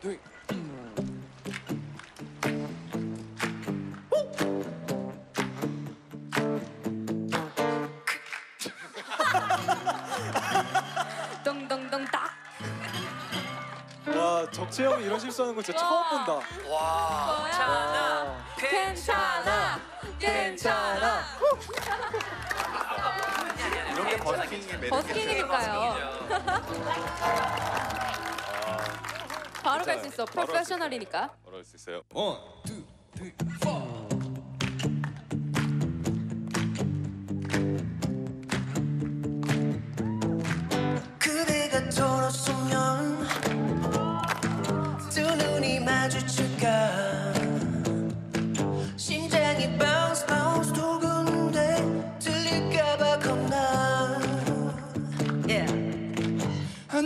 three. 동동동 딱. 와 적재 형이 이런 실수하는 거 진짜 처음 본다. 와. 괜찮아. 괜찮아. 괜찮아. 이런 게 버스킹의 매력. 버스킹이니까요. 바로 갈 수 있어. 프로페셔널이니까. 바로 할 수 있어요. 원, 투, 쓰리, 포. 그대가 돌아서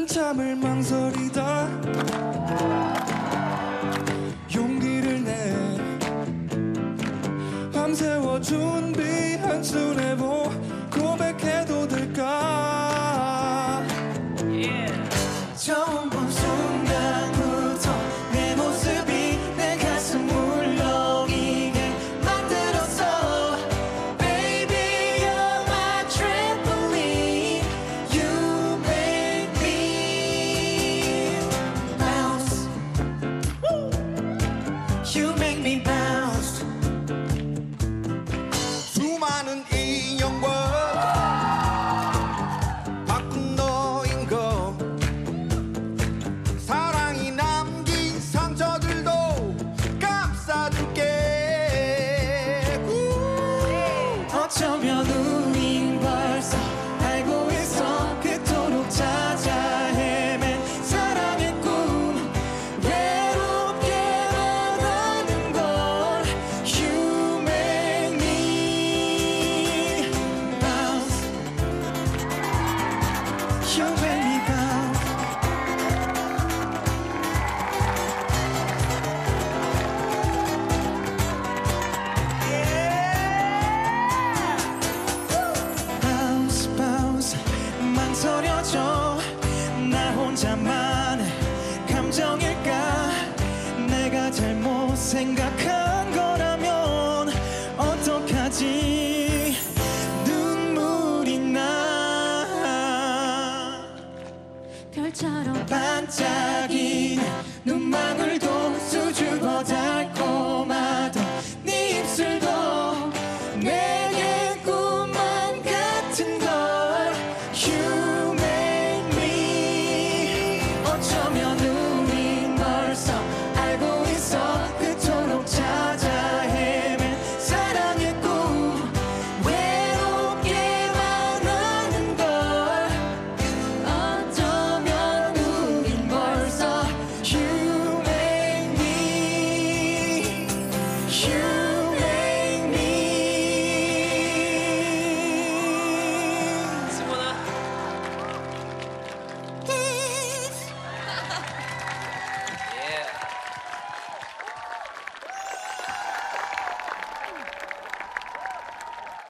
한참을 망설이다. 용기를 내 밤새워 준 망설여져 나 혼자만의 감정일까? 내가 잘못 생각한 거라면 어떡하지? 눈물이 나. 별처럼 반짝이는 눈망울도 수줍어 달콤 You